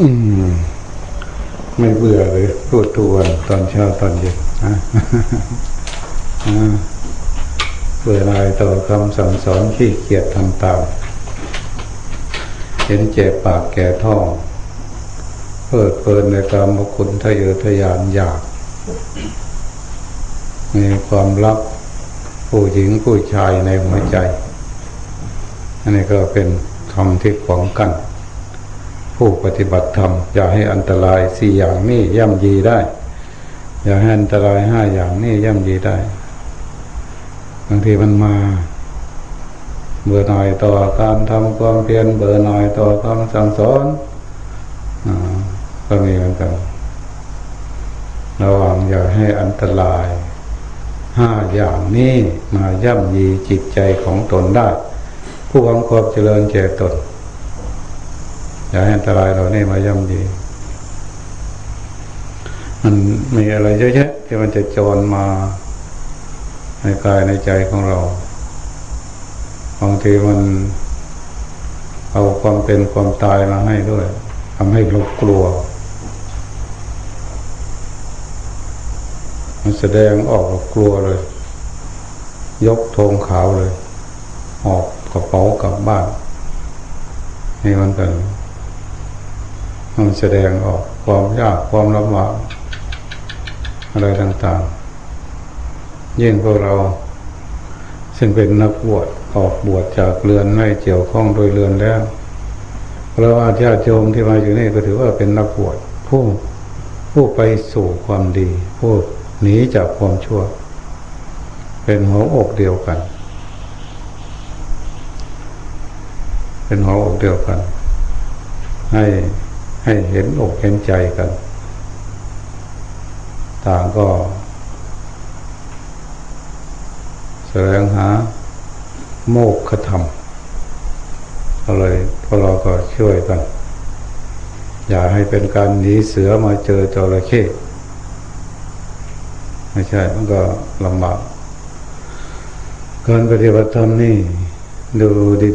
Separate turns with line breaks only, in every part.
อืม ไม่เบื่อเลยพูดทุกวันตอนเช้าตอนเย็นนะเบื่อหน่ายต่อคำสั่งสอนขี้เกียจทำตามเห็นเจ็บปากแก่ท้องเพิดเพลินในกรรมคุณทะเยอทะยานอยากมีความรักผู้หญิงผู้ชายในหัวใจ อันนี้ก็เป็นคำที่ขวางกัน ผู้ปฏิบัติธรรม อย่าให้อันตรายสี่อย่างนี้ย่ำยีได้ อย่าให้อันตรายห้าอย่างนี้ย่ำยีได้บางทีมันมา เบื่อหน่ายต่อการทำความเพียรเบื่อหน่ายต่อคำสั่งสอนอก็มีเหมือนกันระวังอย่าให้อันตรายห้าอย่างนี้มาย่ำยีจิตใจของตนได้ ผู้หวังความเจริญแก่ตน อย่าให้อันตรายเรานี่มาย่ำยีมันมีอะไรเยอะแยะที่มันจะจรมาในกายในใจของเราบางทีมันเอาความเป็นความตายมาให้ด้วยทำให้เรากลัว มันแสดงออกกลัวเลย ยกธงขาวเลย ออกกระเป๋ากลับบ้านนี่มันเป็น มันแสดงออกความยากความลำบากอะไรต่างๆ ยิ่งพวกเรา ซึ่งเป็นนักบวชออกบวชจากเรือนไม่เกี่ยวข้องโดยเรือนแล้วเราอาญาโยมที่มาอยู่นี่ก็ถือว่าเป็นนักบวชผู้ผู้ไปสู่ความดีผู้หนีจากความชั่ว เป็นหัวอกเดียวกัน เป็นหัวอกเดียวกัน ให้ ให้เห็นอกเห็นใจกัน ต่างก็แสวงหาโมกขธรรมก็เลยพวกเราก็ช่วยกัน อย่าให้เป็นการหนีเสือมาเจอจระเข้ไม่ใช่มันก็ลำบากการปฏิบัติธรรมนี่ ดู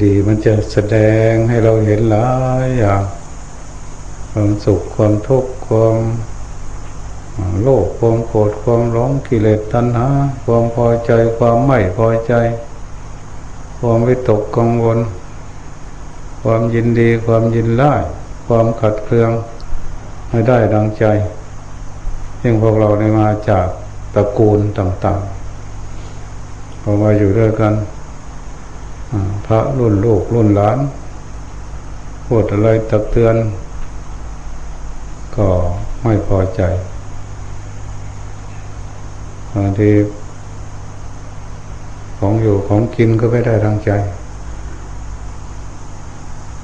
ดี ๆ มันจะแสดงให้เราเห็นหลายอย่าง ความสุขความทุกข์ความโลภความโกรธความร้องกิเลสตัณหาความพอใจความไม่พอใจ ความวิตกกังวล ความยินดีความยินไล่ความขัดเคืองให้ได้ดังใจยิ่งพวกเราได้มาจากตระกูลต่างๆพอมาอยู่ด้วยกันพระรุ่นลูกรุ่นหลานพูดอะไรตักเตือน ก็ไม่พอใจบางทีของอยู่ของกินก็ไม่ได้ทังใจ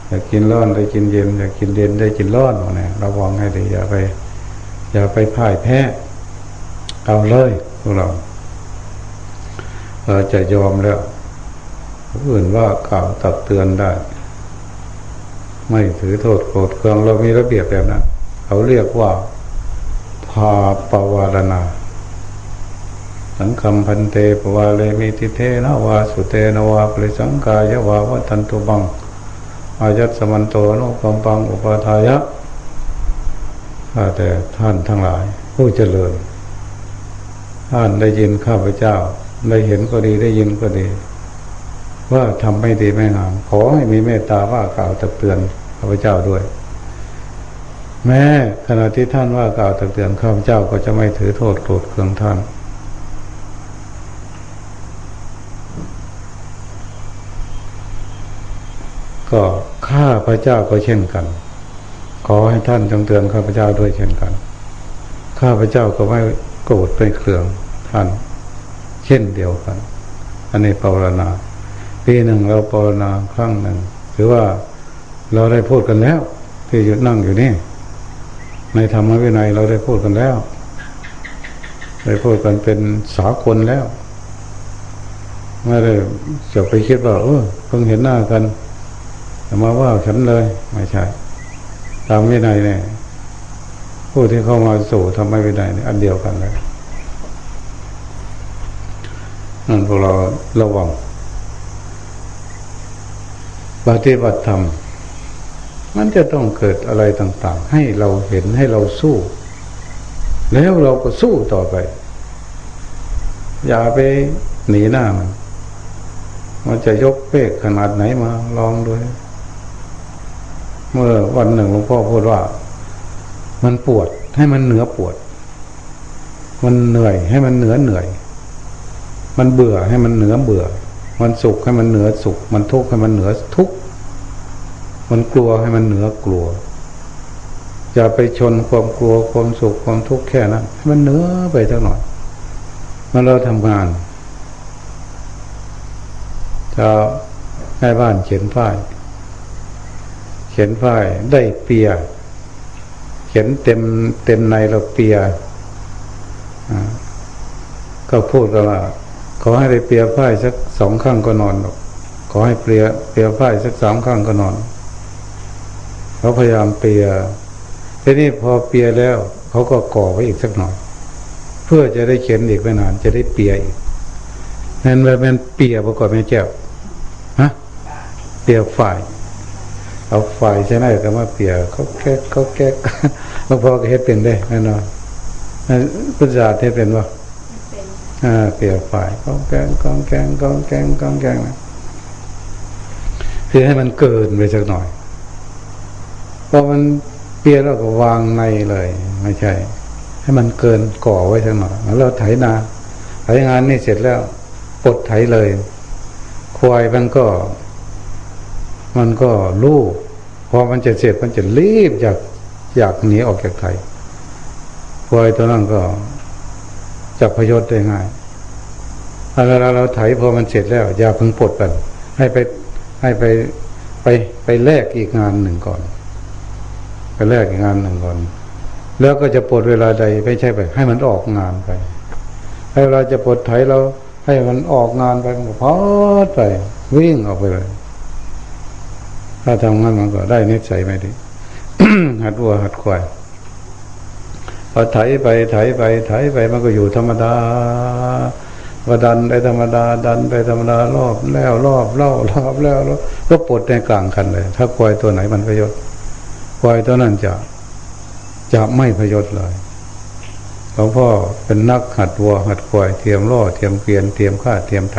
อยากกินร้อนได้กินเย็นอยากกินเย็นได้กินร้อนเนี่ยระวังให้ดีอย่าไป อย่าไปพ่ายแพ้เอาเลยพวกเราเราจะยอมแล้วอื่นว่ากล่าวตักเตือนได้ ไม่ถือโทษโกรธเคืองเรามีระเบียบแบบนั้น เขาเรียกว่าพาปวารณาสังคำพันเตปวาเลมิติเทนวาสุเตนวาปริสังกายวาวัตันตุบังอายัตสมันโตนุกัมปังอุปทายะข้าแต่ท่านทั้งหลาย ผู้เจริญ ท่านได้ยินข้าพเจ้า ได้เห็นก็ดีได้ยินก็ดี ว่าทำไม่ดีไม่งาม ขอให้มีเมตตาว่ากล่าวตักเตือนข้าพเจ้าด้วย แม้ขณะที่ท่านว่ากล่าวตักเตือนข้าพเจ้าก็จะไม่ถือโทษโกรธเคืองท่าน ก็ข้าพระเจ้าก็เช่นกัน ขอให้ท่านจงเตือนข้าพเจ้าด้วยเช่นกัน ข้าพเจ้าก็ไม่โกรธไม่เคืองท่าน เช่นเดียวกัน อันนี้ภาวนาปีหนึ่งเราภาวนาครั้งหนึ่ง หรือว่าเราได้พูดกันแล้วที่อยู่นั่งอยู่นี่ ในธรรมวินัยเราได้พูดกันแล้ว ได้พูดกันเป็นสากลแล้วไม่ได้จะไปคิดว่าเออเพิ่งเห็นหน้ากันมาว่าฉันเลยไม่ใช่ตามวินัยเนี่ยผู้ที่เข้ามาสู่ทำไม่วินัยเนี่ยอันเดียวกันเลยนั่นพวกเราระวังปฏิบัติธรรม มันจะต้องเกิดอะไรต่างๆ ให้เราเห็นให้เราสู้ แล้วเราก็สู้ต่อไป อย่าไปหนีหน้ามันมันจะยกเปกขนาดไหนมาลองดูเมื่อวันหนึ่งหลวงพ่อพูดว่า มันปวดให้มันเหนือปวด มันเหนื่อยให้มันเหนือเหนื่อย มันเบื่อให้มันเหนือเบื่อ มันสุขให้มันเหนือสุข มันทุกข์ให้มันเหนือทุกข์ มันกลัวให้มันเหนือกลัว อย่าไปชนความกลัวความสุขความทุกข์แค่นั้นให้มันเหนือไปสักหน่อยมื่อเราทำงานจะให้บ้านเขียนฝ้าย เขียนฝ้ายได้เปีย เขียนเต็มเต็มในเราเปียก็พูดกันว่าขอให้ได้เปียฝ้ายสักสองข้างก็นอนหรอกขอให้เปียเปียฝ้ายสักสามข้างก็นอน เขาพยายามเปียทีนี้พอเปียแล้วเขาก็ก่อไว้อีกสักหน่อย เพื่อจะได้เขียนอีกไม่นาน จะได้เปียอีกนั่นเป็นเปียประกอบเป็นเจ้าฮะเปียฝ่าย เอาฝ่ายใช่ไหมก็มาเปียเขาแก้เขาแก้หลวงพ่อก็เฮ็ดเป็นได้แน่นอนพุทธศาสนาเฮ็ดเป็นว่าอ่าเปียฝ่ายกองแกงกองแกงกองแกงกองแกงนะคือให้มันเกินไปสักหน่อย พอมันเปียแล้วก็วางในเลย ไม่ใช่ ให้มันเกินก่อไว้สักหน่อยแล้วเราไถนาไถงานนี่เสร็จแล้วปลดไถเลย ควายมันก็ มันก็ลูกพอมันจะเสร็จมันจะรีบอยากอยากหนีออกจากไถควายตัวนั้นก็จับพยศได้ง่ายเวลาเราไถพอมันเสร็จแล้ว อย่าเพิ่งปลดกันให้ไปให้ไปไปไปแลกอีกงานหนึ่งก่อน ไปแลกงานหนึ่งก่อน แล้วก็จะปลดเวลาใดไม่ใช่ไป ให้มันออกงานไป ให้เวลาจะปลดไถเราให้มันออกงานไปมันก็พอดไปวิ่งออกไปเลย ถ้าทำงานมันก็ได้นิสัยไม่ดีหัดวัวหัดควายพอไถไปไถไปไถไปมันก็อยู่ธรรมดาว่าดันไปธรรมดา ดันไปธรรมดารอบแล้วรอบเล่ารอบแล้วแล้วก็ปลดในกลางคันเลย ถ้าควายตัวไหนมันประโยชน์ ควายตัวนั้นจะจะไม่พยศเลยหลวงพ่อเป็นนักหัดวัวหัดควายเทียมล่อเทียมเกวียนเทียมข้าเทียมไถ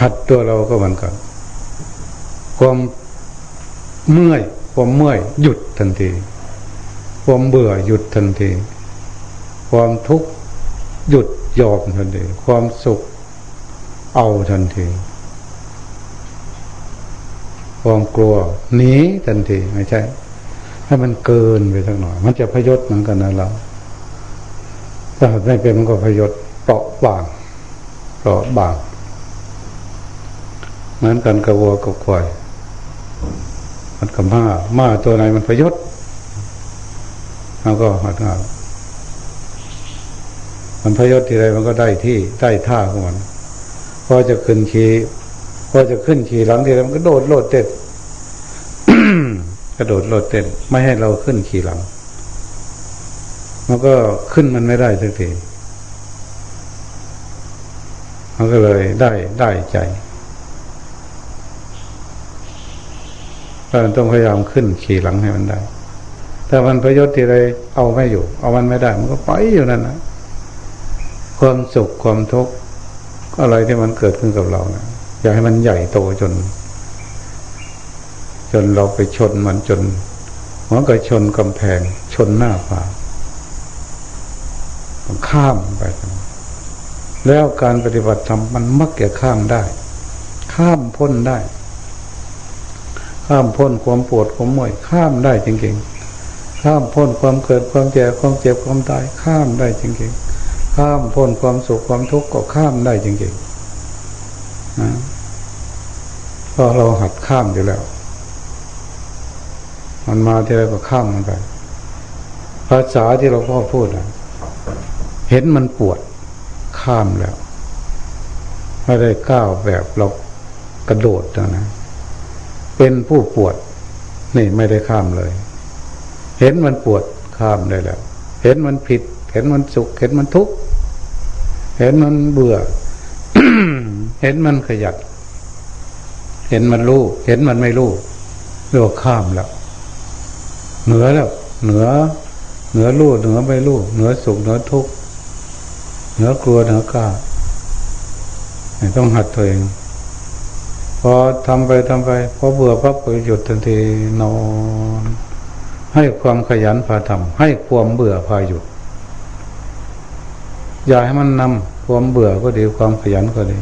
หัดตัวเราก็เหมือนกันความเมื่อยความเมื่อยหยุดทันที ความเบื่อหยุดทันที ความทุกข์หยุดยอมทันที ความสุขเอาทันที ความกลัวหนีทันทีไม่ใช่ ให้มันเกินไปสักหน่อย มันจะพยศเหมือนกันนะเราถ้าไม่เป็นมันก็พยศเปราะบางเปราะบางเหมือนกันกระวัวกับควายมันกับม้าม้าตัวไหนมันพยศเราก็หัดงานมันพยศทีไรมันก็ได้ที่ได้ท่าของมันพอจะขึ้นขี่ พอจะขึ้นขี่หลังทีมันก็โดดโลดเต้นกระโดดโลดเต้นไม่ให้เราขึ้นขี่หลัง มันก็ขึ้นมันไม่ได้สักทีมันก็เลยได้ได้ใจเราต้องพยายามขึ้นขี่หลังให้มันได้ถ้ามันประยชน์ที่ไรเอาไม่อยู่ เอามันไม่ได้ มันก็ไปอยู่นั่นนะความสุขความทุกข์อะไรที่มันเกิดขึ้นกับเรานะ อยากให้มันใหญ่โตจน จนเราไปชนมันจนหัวกระชนกำแพง ชนหน้าผาข้ามไป แล้วการปฏิบัติธรรมมันมักจะข้ามได้ ข้ามพ้นได้ ข้ามพ้นความปวดความม่วยข้ามได้จริงๆ ข้ามพ้นความเกิดความแก่ความเจ็บความตายข้ามได้จริงๆ ข้ามพ้นความสุขความทุกข์ก็ข้ามได้จริงๆ นะเพราะเราหัดข้ามอยู่แล้ว มันมาที่ไรก็ข้ามมันไป ภาษาที่เราพ่อพูดนะเห็นมันปวดข้ามแล้ว ไม่ได้ก้าวแบบเรากระโดดนะเป็นผู้ปวด นี่ไม่ได้ข้ามเลย เห็นมันปวดข้ามได้แล้ว เห็นมันผิด เห็นมันสุข เห็นมันทุกข์ เห็นมันเบื่อ เห็นมันขยัด เห็นมันรู้เห็นมันไม่รู้เรียกว่าข้ามแล้วเหนือแล้ว เหนือ เหนือรู้เหนือไม่รู้เหนือสุขเหนือทุกข์เหนือกลัวเหนือกล้าต้องหัดตัวเองพอทำไปทำไปพอเบื่อพับไปหยุดทันทีนอนให้ความขยันพาทำให้ความเบื่อพาหยุดอย่าให้มันนำความเบื่อก็ดีความขยันก็ดี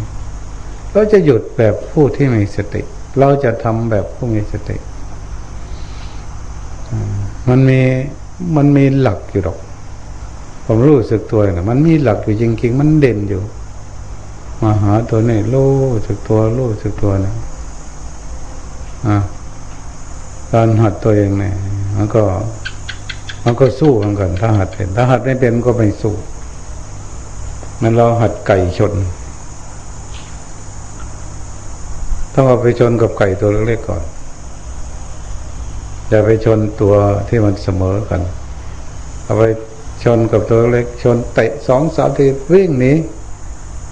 เราจะหยุดแบบผู้ที่มีสติ เราจะทำแบบผู้มีสติ มันมีมันมีหลักอยู่หรอก ผมรู้สึกตัวนะมันมีหลักอยู่จริงๆ มันเด่นอยู่ มาหาตัวนี้รู้สึกตัวรู้สึกตัวนะอะการหัดตัวเองเนี่ยมันก็ มันก็สู้กันกันถ้าหัดเป็นถ้าหัดไม่เป็นก็ไม่สู้มันเราหัดไก่ชน ต้องเอาไปชนกับไก่ตัวเล็กๆก่อน อย่าไปชนตัวที่มันเสมอกัน เอาไปชนกับตัวเล็ก ชนเตะสองสามทีวิ่งหนี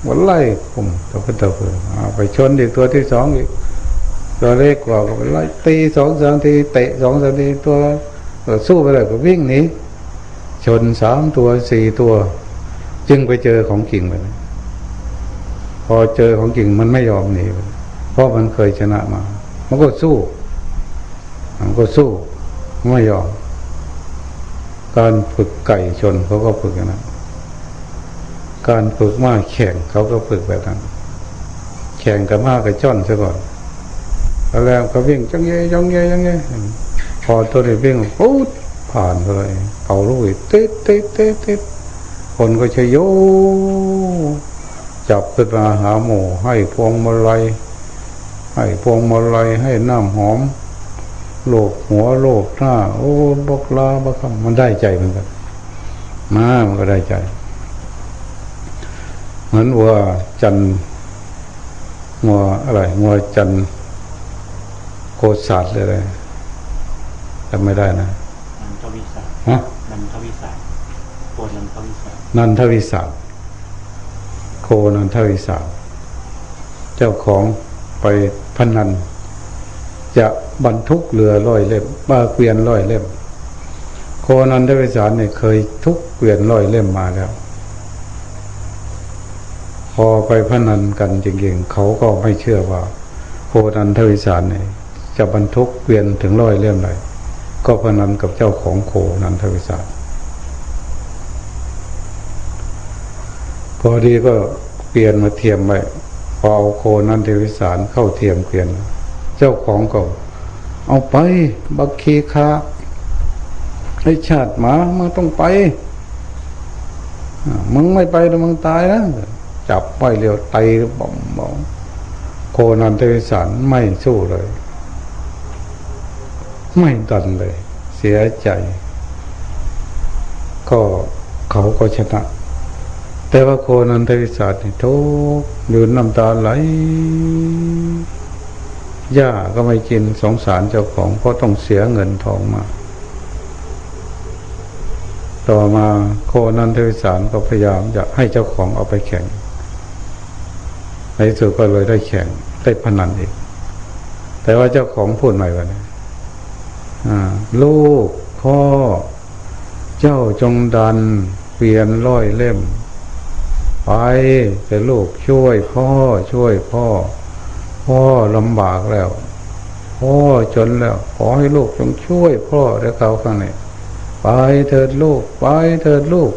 วันไล่ผมตัวขึ้นตัวเอเอาไปชนอีกตัวที่สองอีกตัวเล็กกว่าก็ไปไล่ตีสองสามทีเตะสองสามทีตัวสู้ไปเลยก็วิ่งหนีชนสามตัวสี่ตัว จึงไปเจอของกิ่งไปพอเจอของกิ่งมันไม่ยอมหนี เพราะมันเคยชนะมา มันก็สู้ มันก็สู้ ไม่ยอม การฝึกไก่ชนเขาก็ฝึกอย่างนั้น การฝึกม้าแข่งเขาก็ฝึกแบบนั้น แข่งกับม้ากับจ้อนซะก่อนแล้วก็วิ่งจังเย่จังเย่จังเย่พอตัวนี้วิ่งปุ๊บผ่านเลยเอาลูกเต๊ะเต๊ะเต๊ะเต๊ะคนก็จะโย จับขึ้นมาหาหมูให้พวงมาลัย ให้พวงมาลัยให้น้ำหอม โลกหัวโลกหน้า โอ้บกลาบกคำมันได้ใจเหมือนกันมามันก็ได้ใจ เหมือนวัวจันงัวอะไรงัวจันโคศาสตร์เลยเลยจำไม่ได้นะ
นันทวิสา
ฮะ
นันทวิสาโคนันทวิสา
นันทวิสาโคนันทวิสาเจ้าของ ไปพนัน จะบรรทุกเรือร้อยเล่มบาเกวียนร้อยเล่ม โคนันทวิสารเนี่ยเคยทุกเกวียนร้อยเล่มมาแล้ว พอไปพนันกันจริงๆเขาก็ไม่เชื่อว่า โคนันทวิสารเนี่ยจะบรรทุกเกวียนถึงร้อยเล่มเลยก็พนันกับเจ้าของโคนันทวิสารพอดีก็เปลี่ยนมาเทียมไป พอเอาโคนันทวิสารเข้าเทียมเกวียน เจ้าของก็เอาไป บักคีคาไอชาติหมามึงต้องไปมึงไม่ไปแล้วมึงตายนะจับไปเร็วไตบ่มบ่มโคนันทวิสารไม่สู้เลย ไม่ดันเลย เสียใจ ก็เขาก็ชนะ แต่ว่าโคนันทวิสารนี่ทุกยืนน้ำตาไหลหญ้าก็ไม่กินสงสารเจ้าของเพราะต้องเสียเงินทองมา ต่อมาโคนันทวิสารก็พยายามจะให้เจ้าของเอาไปแข่ง ในสุดก็เลยได้แข่งได้พนันอีก แต่ว่าเจ้าของพูดใหม่ว่านี้ลูกพ่อ เจ้าจงดันเปลี่ยนร้อยเล่ม ไปแต่ลูกช่วยพ่อช่วยพ่อ พ่อลำบากแล้ว พ่อจนแล้ว ขอให้ลูกจงช่วยพ่อและเขาข้างในไปเถิดลูก ไปเถิดลูก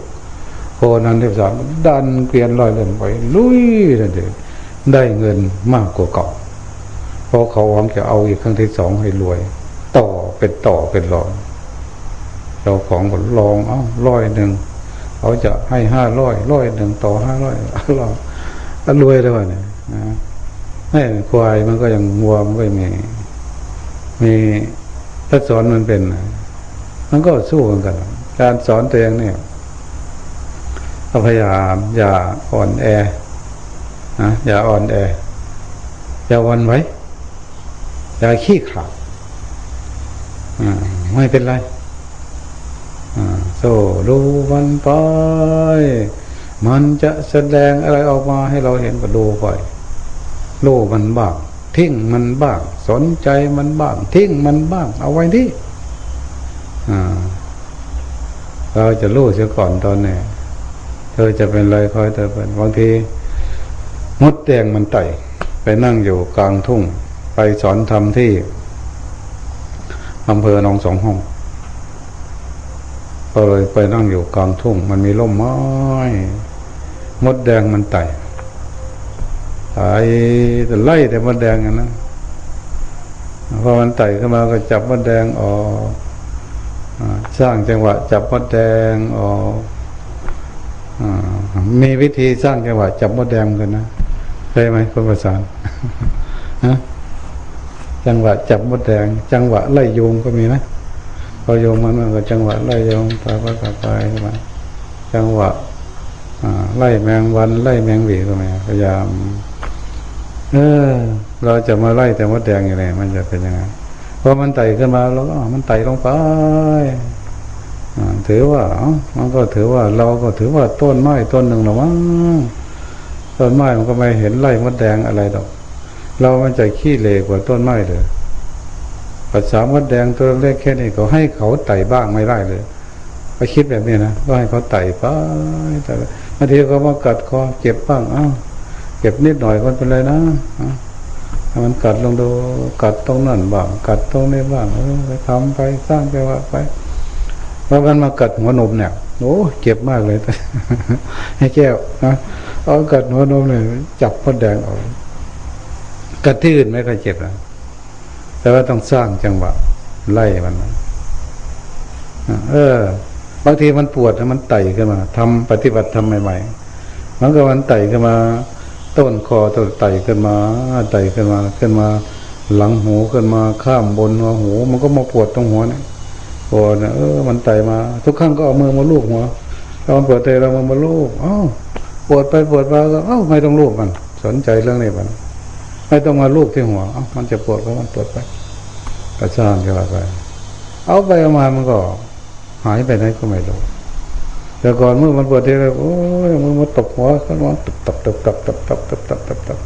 โคนันเทพสามดันเปลี่ยนร้อยเล่มไป ลุยนั่นเองได้เงินมากกว่าเก่าเพราะเขาหวังจะเอาอีกครั้งที่สองให้รวย ต่อเป็นต่อเป็นรองเจ้าของก็ลองเอาร้อยหนึ่ง เขาจะให้ห้าร้อยร้อยหนึ่งต่อห้าร้อยลองก็รวยแล้วเนี่ยนะให้ควายมันก็ยังวัวมันก็มี มีถ้าสอนมันเป็น มันก็สู้กันกัน การสอนตัวเองเนี่ยพยายามอย่าอ่อนแอนะอย่าอ่อนแอ อย่าวันไว้ อย่าขี้ขลาดไม่เป็นไร โซ่ดูมันไปมันจะแสดงอะไรออกมาให้เราเห็นก็ดูไปดูมันบ้างทิ้งมันบ้าง สนใจมันบ้าง ทิ้งมันบ้าง เอาไว้ที่เราจะรู้เสียก่อนตอนนี้เธอจะเป็นอะไรคอยเธอเป็นบางทีมดแดงมันไต่ไปนั่งอยู่กลางทุ่ง ไปสอนทำที่อำเภอหนองสองห้อง ก็เลยไปนั่งอยู่กลางทุ่ง มันมีร่มไม้มดแดงมันไต่ไต่แต่ไล่แต่มดแดงอะนะพอมันไต่ขึ้นมาก็จับมดแดงออกสร้างจังหวะ จับมดแดงออกอมีวิธีสร้างจังหวะ จับมดแดงกันนะเคยไหมคุณประสานจังหวะจับมดแดง จังหวะไล่ยุงก็มีนะ พอโยมันมันก็จังหวะไล่โยุงไปไปไปไปใช่ไหมจังหวะไล่แมงวันไล่แมงหวีก็มีพยายามเออ เราจะมาไล่แต่มดแดงอย่างไรมันจะเป็นยังไงพอมันไต่ขึ้นมาเราก็มันไต่ลงไปถือว่ามันก็ถือว่าเราก็ถือว่าต้นไม้ต้นหนึ่งหรอมั้งต้นไม้มันก็ไม่เห็นไล่มดแดงอะไรดอก เรามันใจขี้เหร่กว่าต้นไม้เลย ภาษามดแดงตัวเล็กแค่นี้ก็ให้เขาไต่บ้างไม่ได้เลยไปคิดแบบนี้นะก็ให้เขาไต่ไปแต่บางทีเขามากัดคอเจ็บบ้างเอ้าเจ็บนิดหน่อยก็เป็นไรนะอ้ามันกัดลงดูกัดตรงนั้นบ้างกัดตรงนี้บ้างออไปทำไปสร้างไปว่าไปพอมันมากัดหัวนมเนี่ยโอ้เจ็บมากเลยให้แก้วนะเอากัดหัวนมเลยจับมดแดงออกกัดที่อื่นไม่ค่อยเจ็บนะ แต่ว่าต้องสร้างจังหวะไล่มันนะเออบางทีมันปวดมันไต่ขึ้นมาทำปฏิบัติทำใหม่ๆมันก็มันไต่ขึ้นมา ต้นคอต้นไต่ขึ้นมาไต่ขึ้นมาขึ้นมา หลังหูขึ้นมาข้ามบนหัวหู มันก็มาปวดตรงหัวเนี่ยปวดนะเออ มันไต่มา ทุกครั้งก็เอามือมาลูบหัวตอนปวดเตะเรามามาลูบอ้าวปวดไปปวดมาก็เอ้าไม่ต้องลูบมัน สนใจเรื่องนี้มัน ไม่ต้องมาลูบที่หัวเอ้ามันจะปวดก็มันปวดไปกระชากก็ไป เอาไปเอามามันก็ หายไปไหนก็ไม่รู้แต่ก่อนเมื่อมันปวดทีไรโอ้ยมือมาตบหัวขึ้นมาตบตบตบตบตบตบตบตบตบตบ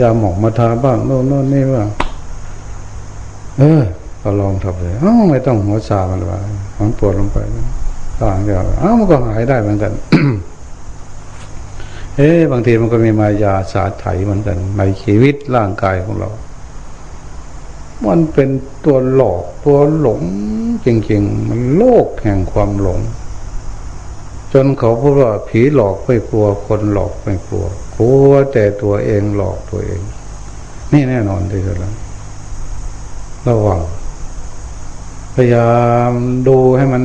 ยาหมองมาทาบ้างโน่นโน่นนี่บ้างเออก็ลองทำเลยเอ้าไม่ต้องหัวชามันว่ามันปวดลงไปต่างเดียวเอ้ามันก็หายได้เหมือนกัน เอ๊บางทีมันก็มีมายาสาไถเหมือนกัน ในชีวิตร่างกายของเรา มันเป็นตัวหลอกตัวหลงจริงๆ มันโลกแห่งความหลง จนเขาพูดว่าผีหลอกไม่กลัว คนหลอกไม่กลัวกลัวแต่ตัวเองหลอกตัวเอง นี่แน่นอนที่สุดแล้วระวังพยายามดูให้มัน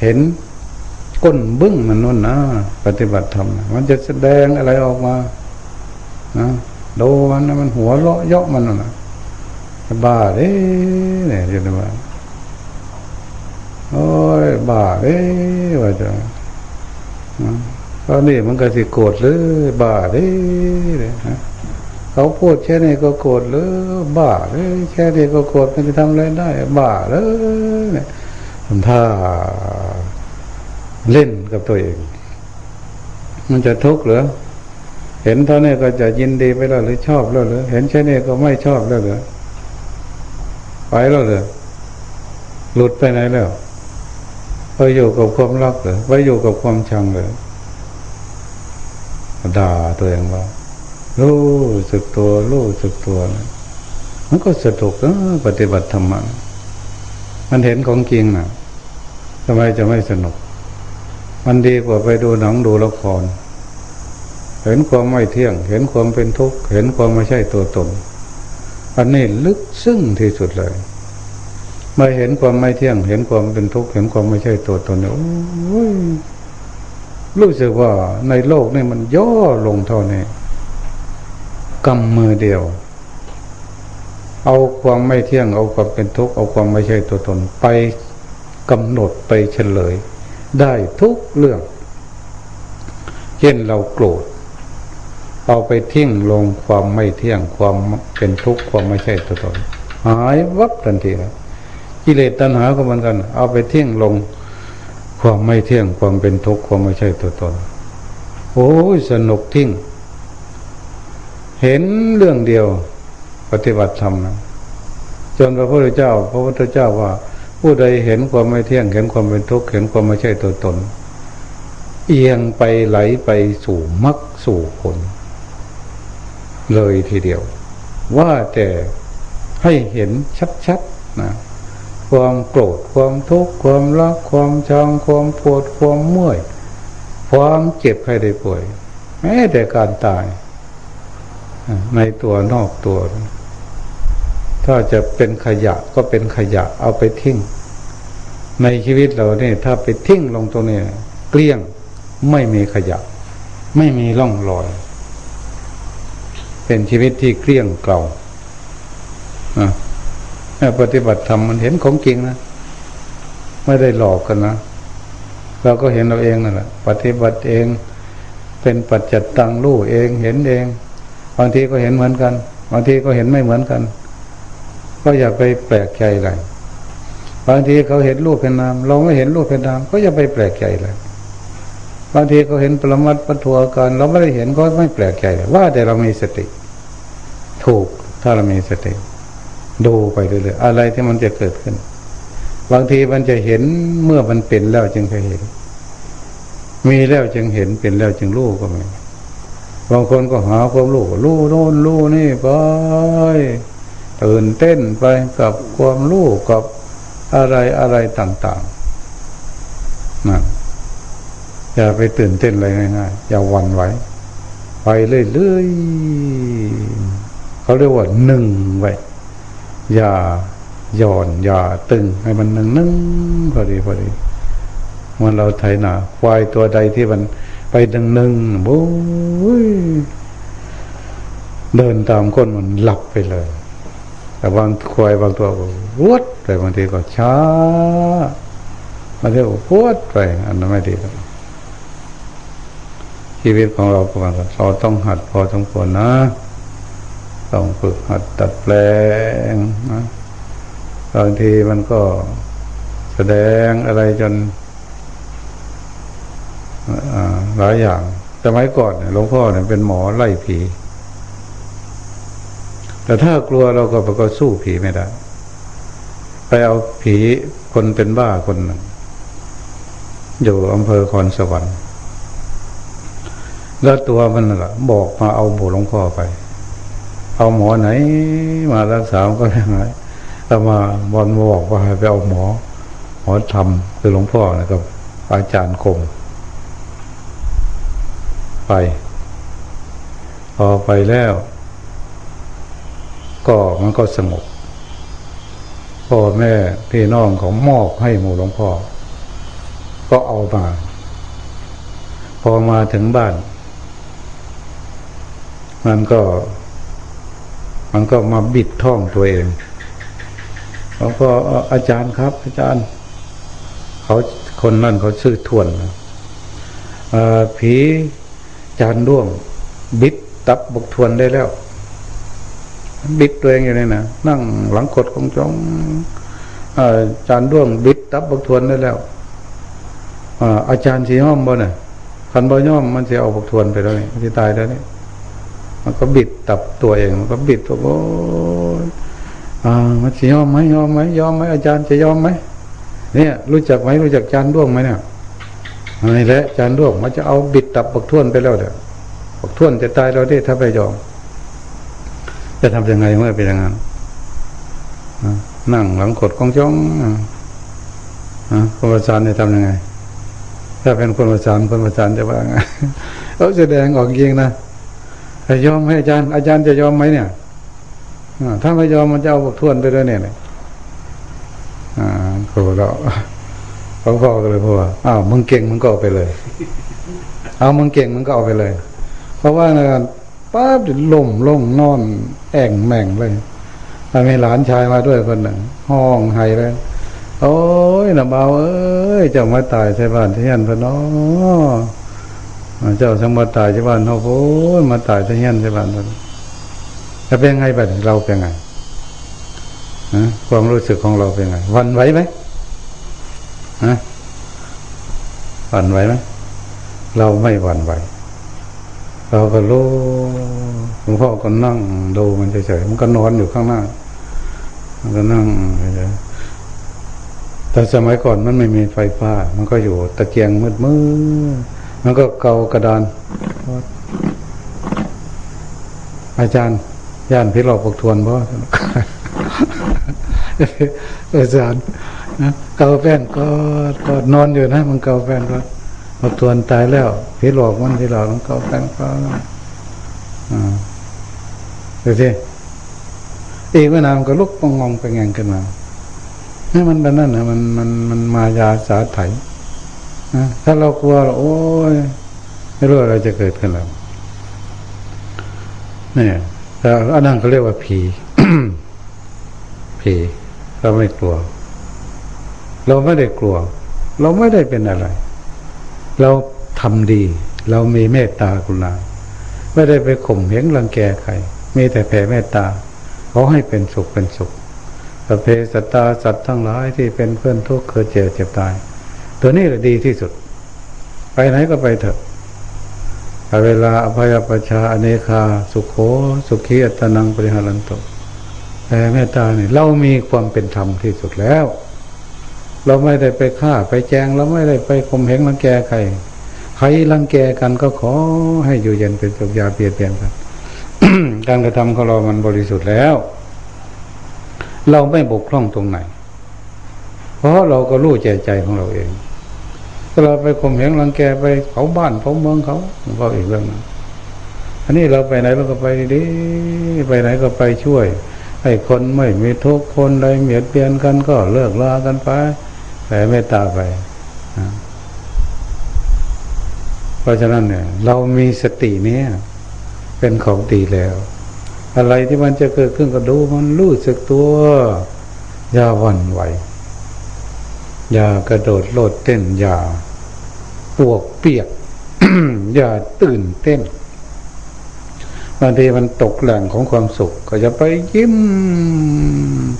เห็น ก้นบึ้งมันนู่นนะปฏิบัติธรรมมันจะแสดงอะไรออกมานะโดมันนะมันหัวเราะเยาะมันน่ะบ้าเด้เนี่ยจะดูว่าโอ้ยบ้าเด้ว่าจะตอนนี้มันก็สิโกรธหรือบ้าเด้เนี่ยนะเขาพูดแค่นี้ก็โกรธหรือบ้าเด้แค่นี้ก็โกรธมันจะทำอะไรได้ บ้าเลยเนี่ยทำท่า เล่นกับตัวเอง มันจะทุกข์หรือเห็นเท่านี้ก็จะยินดีไปแล้วหรือชอบแล้วหรือเห็นแค่นี้ก็ไม่ชอบแล้วหรือไปแล้วหรือหลุดไปไหนแล้วไปอยู่กับความรักหรือไปอยู่กับความชังหรือด่าตัวเองว่ารู้สึกตัวรู้สึกตัวนะมันก็สนุกนะปฏิบัติธรรมะมันเห็นของจริงนะทำไมจะไม่สนุก มันดีกว่าไปดูหนังดูละคร เห็นความไม่เที่ยง เห็นความเป็นทุกข์ เห็นความไม่ใช่ตัวตน อันนี้ลึกซึ้งที่สุดเลยเมื่อเห็นความไม่เที่ยง เห็นความเป็นทุกข์ เห็นความไม่ใช่ตัวตนเนี่ยโอ้ยรู้สึกว่าในโลกนี่มันย่อลงเท่านี้กำมือเดียว เอาความไม่เที่ยง เอาความเป็นทุกข์ เอาความไม่ใช่ตัวตน ไปกำหนดไปเฉลย ได้ทุกเรื่อง เช่นเราโกรธ เอาไปทิ้งลงความไม่เที่ยงความเป็นทุกข์ความไม่ใช่ตัวตนหายวับทันทีนะกิเลสตัณหาก็เหมือนกัน เอาไปทิ้งลงความไม่เที่ยงความเป็นทุกข์ความไม่ใช่ตัวตนโอ้ยสนุกทิ้งเห็นเรื่องเดียวปฏิบัติธรรมนะจนพระพุทธเจ้า พระพุทธเจ้าว่า ผู้ใดเห็นความไม่เที่ยง เห็นความเป็นทุกข์ เห็นความไม่ใช่ตัวตน เอียงไปไหลไปสู่มรรคสู่ผล เลยทีเดียว ว่าแต่ให้เห็นชัดๆนะความโกรธความทุกข์ความรักความชังความปวดความเมื่อยความเจ็บใครได้ป่วย แม้แต่การตาย ในตัวนอกตัว ถ้าจะเป็นขยะก็เป็นขยะเอาไปทิ้ง ในชีวิตเราเนี่ยถ้าไปทิ้งลงตรงนี้เกลี้ยงไม่มีขยะ ไม่มีร่องรอย เป็นชีวิตที่เกลี้ยงเกลาอ่าปฏิบัติธรรมมันเห็นของจริงนะไม่ได้หลอกกันนะเราก็เห็นเราเองนั่นแหละปฏิบัติเอง เป็นปัจจัตตังรู้เองเห็นเองบางทีก็เห็นเหมือนกันบางทีก็เห็นไม่เหมือนกัน ก็อย่าไปแปลกใจอะไรบางทีเขาเห็นรูปเป็นนามเราไม่เห็นรูปเป็นนามก็อย่าไปแปลกใจเลยบางทีเขาเห็นปรมัตถ์ปทัวการเราไม่ได้เห็นก็ไม่แปลกใจเลยว่าแต่เรามีสติ ถูกถ้าเรามีสติดูไปเรื่อยๆอะไรที่มันจะเกิดขึ้น บางทีมันจะเห็นเมื่อมันเป็นแล้วจึงจะเห็น มีแล้วจึงเห็นเป็นแล้วจึงรู้ก็มีบางคนก็หาความรู้รู้โน่นรู้นี่ไป ตื่นเต้นไปกับความรู้กับอะไรอะไรต่างๆนั่นอย่าไปตื่นเต้นอะไรง่ายๆอย่าหวั่นไหวไปเรื่อยๆเขาเรียกว่าหนึ่งไว้อย่าหย่อน อย่าตึง ให้มันนึ่งนึ่งพอดีพอดีมันเราไถนาควายตัวใดที่มันไปดึงหนึ่งโอ้ยเดินตามก้นมันหลับไปเลย แต่บางควายบางตัวก็วดไปบางทีก็ช้าบางทีก็พวดไป อันนั้นไม่ดีชีวิตของเราประมาณเราต้องหัดพอสมควรนะ ต้องฝึกหัดตัดแปลงนะบางทีมันก็แสดงอะไรจนหลายอย่างสมัยก่อนหลวงพ่อเนี่ยเป็นหมอไล่ผี แต่ถ้ากลัวเราก็ปก็สู้ผีไม่ได้ ไปเอาผีคนเป็นบ้าคนหนึ่งอยู่อำเภอคอนสวรรค์แล้วตัวมันน่ะ บอกมาเอาหมูหลวงพ่อไป เอาหมอไหน มารักษาก็ไม่หายแต่มาบอลมาบอกว่าไปเอาหมอ หมอทำคือหลวงพ่อนะครับ อาจารย์คงไปพอไปแล้ว ก็มันก็สงบพ่อแม่พี่น้องของมอบให้หมู่หลวงพ่อ ก็เอามา พอมาถึงบ้าน มันก็ มันก็มาบิดท้องตัวเองหลวงพ่อาจารย์ครับ อาจารย์ เขาคนนั่นเขาชื่อทวนผีจานด้วง บิดตับบกทวนได้แล้ว บิดตัวเองอยู่นี่นะนั่งหลังกดของจงอาจารย์ด้วงบิดตับบกทวนได้แล้วอาจารย์สีย่อมบ่เนี่ยคันบ่ย่อมมันจะเอาบกทวนไปแล้วนี่มันจะตายแล้วนี่มันก็บิดตับตัวเอง มันก็บิดตัวโอ้อ่ามันจะยอมไหมยอมไหมยอมไหมอาจารย์จะยอมไหมเนี่ย รู้จักไหมรู้จักอาจารย์ด้วงไหมเนี่ยนี่แหละอาจารย์ด้วงมันจะเอาบิดตับบกทวนไปแล้วเดี๋ยวบกทวนจะตายเราได้ถ้าไปยอม จะทำยังไงเมื่อเป็นอย่างนั้นนั่งหลังกดกองจ้องคนประสานจะทำยังไง ถ้าเป็นคนประสานคนประสานจะว่าไงเขาแสดงออกจริงนะจะยอมให้อาจารย์ อาจารย์จะยอมไหมเนี่ยถ้าไม่ยอมมันจะเอาบกทวนไปด้วยเนี่ยอ่าครูเราเขาพ่อก็เลยพูดว่าอ้าวมึงเก่งมึงก็เอาไปเลย เอามึงเก่งมึงก็เอาไปเลย เพราะว่า ป้าบล่มลงนอน แอ่งแม่งเลยถ้ามีหลานชายมาด้วยคนหนึ่ง ห้องไห้เลยโอ้ยนะเบาเอ้ยเจ้ามาตายใช่บ้านที่ยันพน้อเจ้าสังมาตายที่บ้านเขาโอ้ยมาตายที่ยันที่บ้านพนจะเป็นไงบ้างเราเป็นไงความรู้สึกของเราเป็นไงวันไหวไหมฮะหวั่นไหวไหมเราไม่หวั่นไหว เราก็รู้หลวงพ่อก็นั่งดูมันเฉยๆมันก็นอนอยู่ข้างหน้า มันก็นั่งเฉยแต่สมัยก่อนมันไม่มีไฟฟ้า มันก็อยู่ตะเกียงมืดมืดมันก็เกากระดาน อาจารย์ ย่านพี่หลอกปกทวนบ่อาจารย์นะเกาแป้นก็ก็นอนอยู่นะ มันเกาแป้นก็ ปกทวนตายแล้วพี่หลอกมันพี่หลอกมันเกาแป้นก็อ่าดูสิอีกไม่นานมันก็ลุกปองงองไปแงงขึ้นมานี่มันเป็นนั่นนะมันมันมันมายาสาไถนะถ้าเรากลัวเราโอ้ยไม่รู้อะไรจะเกิดขึ้นแล้วเนี่ยแต่อันนั้นเขาเรียกว่าผีผีเราไม่กลัว เราไม่ได้กลัว เราไม่ได้เป็นอะไร เราทำดี เรามีเมตตากรุณาไม่ได้ไปข่มเหงรังแกใครมีแต่แผ่เมตตาเขาให้เป็นสุขเป็นสุขสพเพสัตตาสัตว์ทั้งหลายที่เป็นเพื่อนทุกข์เกิดเจ็บเจ็บตาย ตัวนี้แหละดีที่สุด ไปไหนก็ไปเถอะเวลาอภัยปชาอเนคา สุขโขสุขีอัตนังปริหารันโตแผ่เมตตาเนี่ยเรามีความเป็นธรรมที่สุดแล้ว เราไม่ได้ไปฆ่าไปแจง เราไม่ได้ไปข่มเหงรังแกใครใครรังแกกันก็ขอให้อยู่เย็นเป็นสุขยาเปลี่ยนเปลี่ยนกันการกระทำของเรามันบริสุทธิ์แล้ว เราไม่บกพร่องตรงไหน เพราะเราก็รู้ใจใจของเราเองถ้าเราไปข่มเหงรังแกไปเผาบ้านเผาเมืองเขาก็อีกเรื่องนึงอันนี้เราไปไหนเราก็ไปดีไปไหนก็ไปช่วย ให้คนไม่มีทุกข์คนใดเมียดเบียนกันก็เลิกลากันไป แต่เมตตาไปเพราะฉะนั้นเนี่ย เรามีสติเนี่ย เป็นของดีแล้ว อะไรที่มันจะเกิดขึ้นก็ดูมันรู้สึกตัว อย่าหวั่นไหว อย่ากระโดดโลดเต้น อย่าปวกเปียก อย่าตื่นเต้นบางทีมันตกแหล่งของความสุข ก็จะไปยิ้ม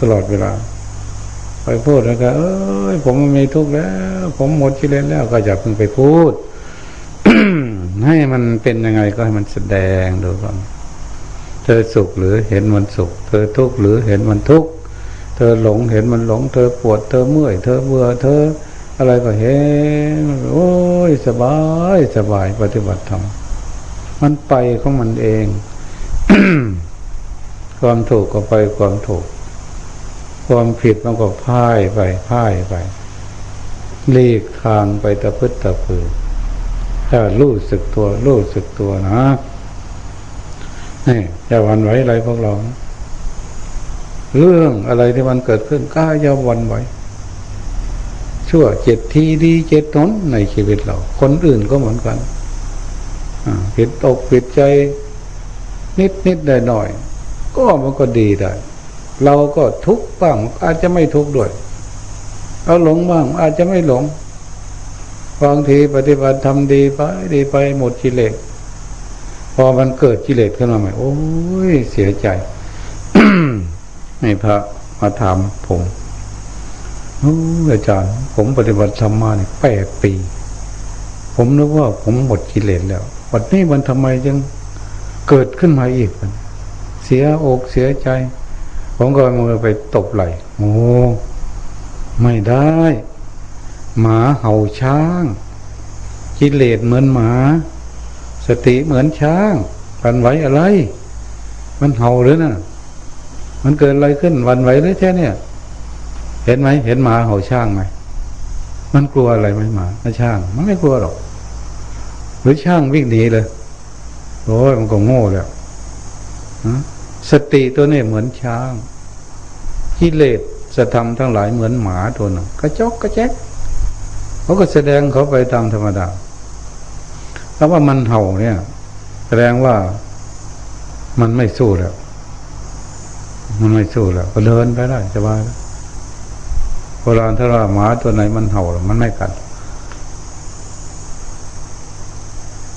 ตลอดเวลา ไปพูดแล้วก็ เอ้ยผมม่มีทุกข์แล้ว ผมหมดกิเลสแล้วก็อย่าเพิ่งไปพูดให้มันเป็นยังไงก็ให้มันแสดงดูก่อนเธอสุขหรือเห็นมันสุข เธอทุกข์หรือเห็นมันทุกข์เธอหลงเห็นมันหลง เธอปวด เธอเมื่อย เธอเบื่อเธอ อะไรก็เห็นโอ้ยสบายสบายปฏิบัติธรรมมันไปของมันเอง ความถูกก็ไปความถูก ความผิดมันก็พ่ายไปพ่ายไปหลีกทางไปตะพึดตะพือถ้ารู้สึกตัวรู้สึกตัวนะนี่อย่าหวันไหวอะไรพวกเรานะเรื่องอะไรที่มันเกิดขึ้นก็อย่าหวันไหวชั่วเจ็ดทีดีเจ็ดทนในชีวิตเรา คนอื่นก็เหมือนกันผิดตกผิดใจ นิดนิดได้หน่อย ก็มันก็ดีได้ เราก็ทุกข์บ้างอาจจะไม่ทุกข์ด้วยเราหลงบ้างอาจจะไม่หลงบางทีปฏิบัติทำดีไปดีไปหมดกิเลสพอมันเกิดกิเลสขึ้นมาใหม่โอ้ยเสียใจให้พระมาถามผมอาจารย์ ผมปฏิบัติธรรมมาเนี่ยแปดปี ผมนึกว่าผมหมดกิเลสแล้ววันนี้มันทำไมจึงเกิดขึ้นมาอีก เสียอกเสียใจ ผมก็มือไปตบไหลโอ้ไม่ได้ หมาเห่าช้าง กิเลสเหมือนหมา สติเหมือนช้างวันไหวอะไร มันเห่าหรือนะ่ะ มันเกิดอะไรขึ้นวันไหวหรือแค่เนี่ย เห็นไหมเห็นหมาเห่าช้างไหมมันกลัวอะไรไหมหมาไม่ช้าง มันไม่กลัวหรอก หรือช่างวิ่งหนีเลยโอ้ยมันก็โง่แล้ว สติตัวนี้เหมือนช้างกิเลสสธรรมทั้งหลายเหมือนหมาตัวหนึ่งกระจกกระแจ๊กเขาก็แสดงเขาไปตามธรรมดาแล้วว่ามันเห่าเนี่ย แสดงว่ามันไม่สู้แล้ว มันไม่สู้แล้วก็เดินไปได้สบายโบราณถ้าว่าหมาตัวไหนมันเห่ามันไม่กัด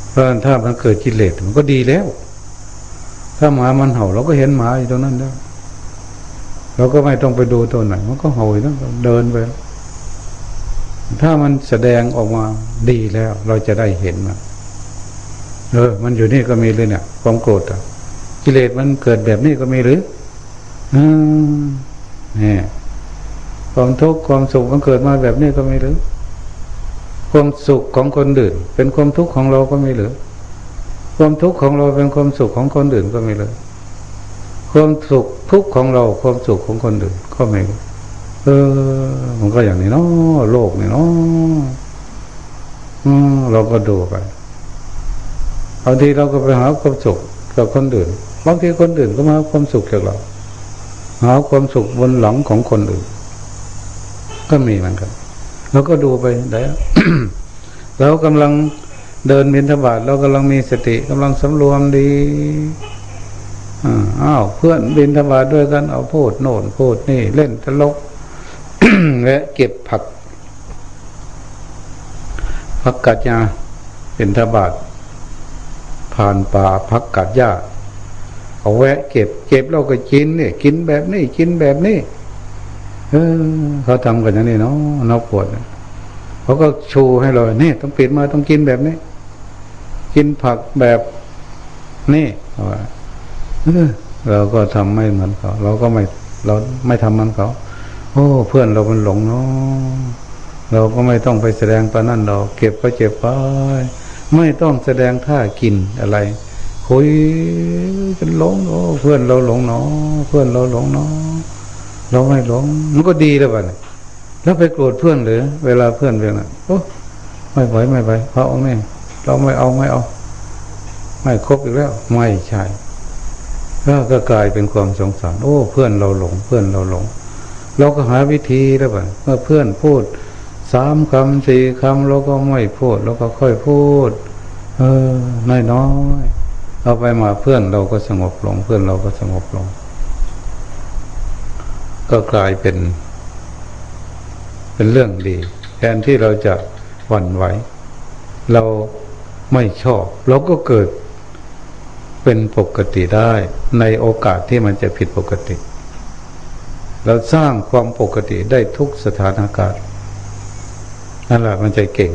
เพราะถ้ามันเกิดกิเลสมันก็ดีแล้ว ถ้าหมามันเห่าเราก็เห็นหมาอยู่ตรงนั้นแล้วเราก็ไม่ต้องไปดูตัวไหน มันก็เห่าอยู่นั่นเดินไป ถ้ามันแสดงออกมาดีแล้ว เราจะได้เห็นมันเออ มันอยู่นี่ก็มีเลยเนี่ยความโกรธอะกิเลสมันเกิดแบบนี้ก็มีหรืออืมนี่ความทุกข์ความสุขมันเกิดมาแบบนี้ก็มีหรือ ความสุขของคนอื่น เป็นความทุกข์ของเราก็มีหรือ ความทุกข์ของเราเป็นความสุขของคนอื่นก็ไมีหรือความสุขทุกข์ของเราความสุขของคนอื่นก็ไม่รู้เออ มันก็อย่างนี้เนาะโลกนี่เนาะอืมเราก็ดูไปบางทีเราก็ไปหาความสุขกับคนอื่นบางทีคนอื่นก็มาหาความสุขจากเรา หาความสุขบนหลังของคนอื่น ก็มีเหมือนกันเราก็ดูไปได้เรากำลัง เดินบินทบาทเรากำลังมีสติกำลังสำรวมดีอ้าวเพื่อนบินทบาทด้วยกันเอาพูดโน่นพูดนี่ เล่นตลกแวะเก็บผัก ผักกัดยาเป็นทบาทผ่านป่าผักกัดหญ้าเอาแวะเก็บ เก็บเราก็กินเนี่ยกินแบบนี้กินแบบนี้เออเขาทำกันอย่างนี้เนาะนกปวดเขาก็ชูให้เราเนี่ยต้องปิดมาต้องกินแบบนี้ กินผักแบบนี่เอาเราก็ทำไม่เหมือนเขา เราก็ไม่เราไม่ทำเหมือนเขา โอ้ เพื่อนเรามันหลงเนาะเราก็ไม่ต้องไปแสดงปานั่นเราเก็บก็เก็บไปไม่ต้องแสดงท่ากินอะไรคุยกันหลงโอ้เพื่อนเราหลงเนาะเพื่อนเราหลงเนาะเราไม่หลงมันก็ดีแล้วบ้านี่แล้วไปโกรธเพื่อนหรือ เวลาเพื่อนเรื่องนั้นโอ้ไม่ไหวไม่ไหวพระองค์นี่ เราไม่เอาไม่เอา ไม่ครบอีกแล้ว ไม่ใช่ก็ก็กลายเป็นความสงสาร โอ้ เพื่อนเราหลง เพื่อนเราหลง เราก็หาวิธีแล้วบ้าเมื่อเพื่อนพูดสามคำสี่คำเราก็ไม่พูดเราก็ค่อยพูด เออน้อยน้อยเอาไปมาเพื่อนเราก็สงบลง เพื่อนเราก็สงบลง ก็กลายเป็น เป็นเรื่องดี แทนที่เราจะหวั่นไหว เรา ไม่ชอบ เราก็เกิดเป็นปกติได้ ในโอกาสที่มันจะผิดปกติ เราสร้างความปกติได้ทุกสถานการณ์นั่นแหละมันใจเก่ง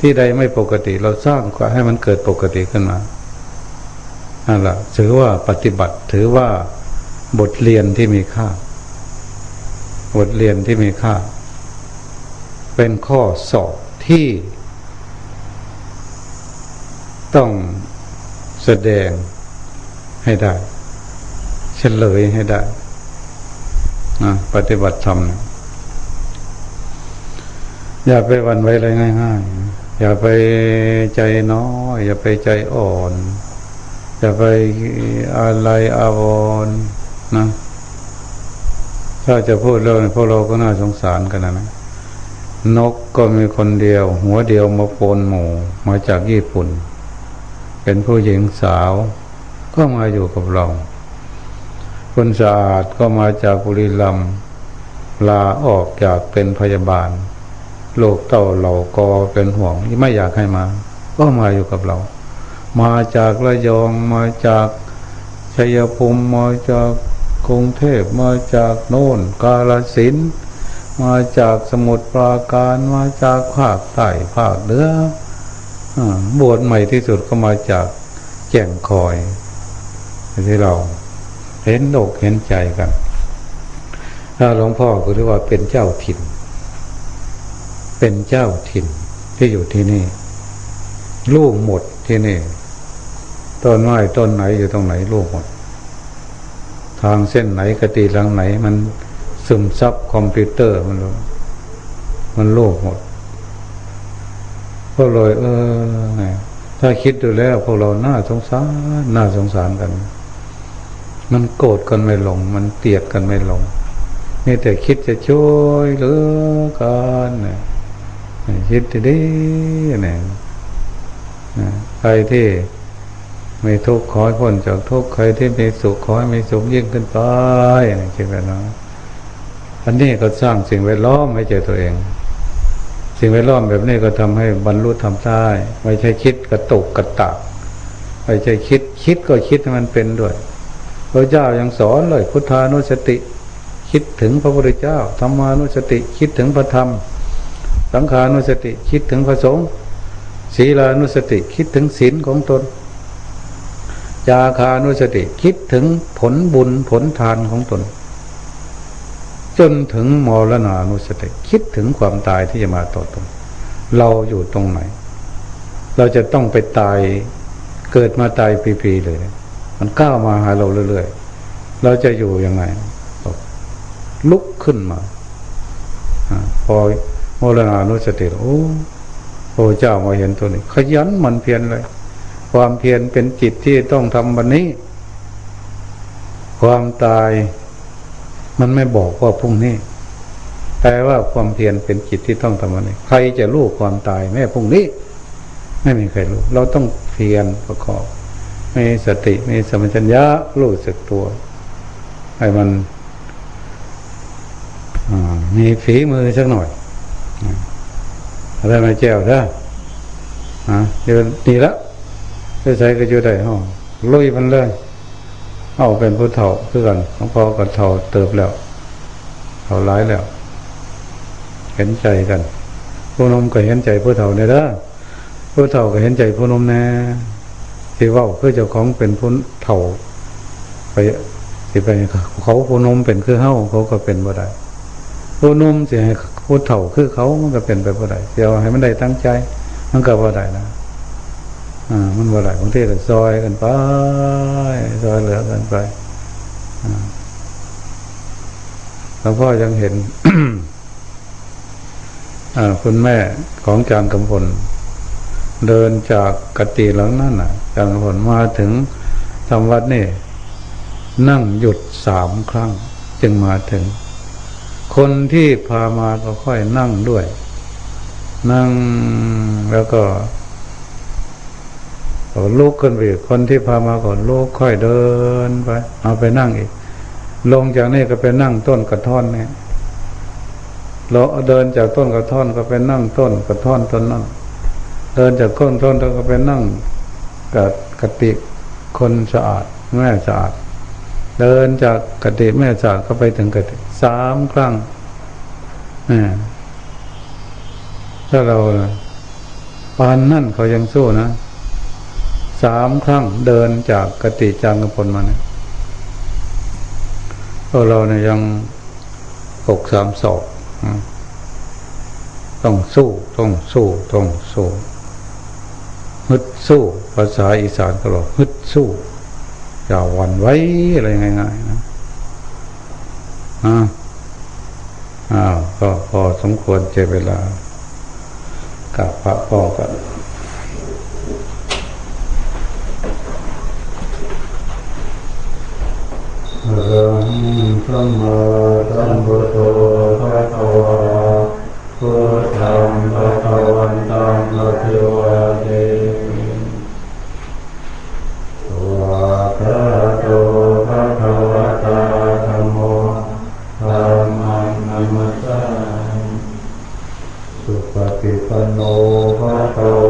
ที่ใดไม่ปกติ เราสร้างให้มันเกิดปกติขึ้นมานั่นแหละถือว่าปฏิบัติถือว่าบทเรียนที่มีค่า บทเรียนที่มีค่า เป็นข้อสอบที่ ต้องแสดงให้ได้ เฉลยให้ได้นะปฏิบัติธรรมนะอย่าไปวันไว้อะไรง่ายๆ อย่าไปใจน้อย อย่าไปใจอ่อน อย่าไปอะไรอาวรณ์นะ ถ้าจะพูดเรื่องพวกเราก็น่าสงสารกันนะนะ นกก็มีคนเดียว หัวเดียวมาโปนหมูมาจากญี่ปุ่น เป็นผู้หญิงสาว ก็มาอยู่กับเรา คนสะอาดก็มาจากบุรีรัมย์ลาออกจากเป็นพยาบาล โลกเต้าเหล่าก็เป็นห่วงไม่อยากให้มา ก็มาอยู่กับเรา มาจากระยองมาจากชัยภูมิมาจากกรุงเทพมาจากโน่นกาลสินมาจากสมุทรปราการมาจากภาคใต้ภาคเหนือ บวชใหม่ที่สุดก็มาจากแก่งคอย ที่เราเห็นอกเห็นใจกันถ้าหลวงพ่อก็เรียกว่าเป็นเจ้าถิ่น เป็นเจ้าถิ่นที่อยู่ที่นี่ลูกหมดที่นี่ต้นไม้ต้นไหนอยู่ตรงไหนลูกหมด ทางเส้นไหนกติหลังไหน มันซึมซับคอมพิวเตอร์มันรู้มันโลกหมด ก็เลยเออไงถ้าคิดดูแล้วพวกเราน่าสงสารน่าสงสารกัน มันโกรธกันไม่ลง มันเตียดกันไม่ลงนี่แต่คิดจะช่วยเหลือกันเนี่ยคิดดีๆเนี่ยใครที่ไม่ทุกข์ขอให้พ้นจากทุกข์ใครที่มีสุขขอให้มีสุขยิ่งขึ้นไปคิดแบบนั้นอันนี้ก็สร้างสิ่งแวดล้อมให้เจอตัวเอง สิ่งแวดล้อมแบบนี้ก็ทำให้บรรลุทำได้ ไม่ใช่คิดกระตุกกระตักไม่ใช่คิดคิดก็คิดให้มันเป็นด้วยพระเจ้ายังสอนเลยพุทธานุสติ คิดถึงพระพุทธเจ้าธรรมานุสติ คิดถึงพระธรรม สังขานุสติ คิดถึงพระสงฆ์ศีลานุสติ คิดถึงศีลของตนจาคานุสติ คิดถึงผลบุญผลทานของตน จนถึงมรณานุสติคิดถึงความตายที่จะมาต่อตนเราอยู่ตรงไหน เราจะต้องไปตายเกิดมาตายปีๆเลย มันก้าวมาหาเราเรื่อยๆ เราจะอยู่ยังไงลุกขึ้นมาอพอมรณานุสติโอ้พระเจ้ามาเห็นตัวนี้ ขยันมันเพียรเลย ความเพียรเป็นจิตที่ต้องทำวันนี้ ความตาย มันไม่บอกว่าพรุ่งนี้แต่ว่าความเพียรเป็นจิตที่ต้องทำวันนี้ใครจะรู้ความตายแม่พรุ่งนี้ ไม่มีใครรู้ เราต้องเพียรประกอบมีสติมีสมัชัญญะรู้สึกตัวให้มันมีฝีมือสักหน่อยอะไรมาแจ้วได้อะเดี๋ยวดีละจะใช้ก็อยู่ได้ห้องลุยมันเลย เอาเป็นผู้เฒ่าคือกันหลวงพ่อก็เฒ่าเติบแล้วเฒ่าร้ายแล้ว เห็นใจกันผู้นมก็เห็นใจผู้เฒ่าในเด้อผู้เฒ่าก็เห็นใจผู้นมแน่ที่ว่าคือเจ้าของเป็นผู้เฒ่า ไปสิไปเขาผู้นมเป็นคือเฮ้าเขาก็เป็นบ่ได้ผู้นมเสียให้ผู้เฒ่าคือเขามันก็เป็นไปบ่ได้เสียวให้มันได้ตั้งใจ มันก็บ่ได้นะ มันบ่ได้บางทีก็ซอยกันไปซอยเหลือกันไปหลวงพ่อยังเห็นคุณแม่ของจางกำพล เดินจากกติหลังนั่นน่ะ จางกำพลมาถึงทำวัดนี่ นั่งหยุดสามครั้ง จึงมาถึง คนที่พามาก็ค่อยนั่งด้วย นั่งแล้วก็ ลุกขึ้นไปคนที่พามาก่อนลุกค่อยเดินไป เอาไปนั่งอีก ลงจากนี้ก็ไปนั่งต้นกระท่อนเนี่ยเราเดินจากต้นกระท่อนก็ไปนั่งต้นกระท่อนต้นนั้นเดินจากต้นต้นก็ไปนั่งกับกติคนสะอาดแม่สะอาดเดินจากกติแม่สะอาดก็ไปถึงกติสามครั้งถ้าเราปานนั่นเขายังสู้นะ สามครั้งเดินจากกติจางกพลมาเนี่ยพวกเราเนี่ยยังหกสามศอกต้องสู้ต้องสู้ต้องสู้ฮึดสู้ภาษาอีสานก็บอกฮึดสู้อย่าหวั่นไว้อะไรง่ายๆนะอ่าอ้าวก็พอสมควรเจเวลากับพระพ่อกันรัง สัมมาสัมพุทโธพระตวาพุทธังพระตวันตังอภิวาเทวพระโตพระภวตาธรรมโมธรรมังนัมัสสาสุปฏิปันโนภะคะวะ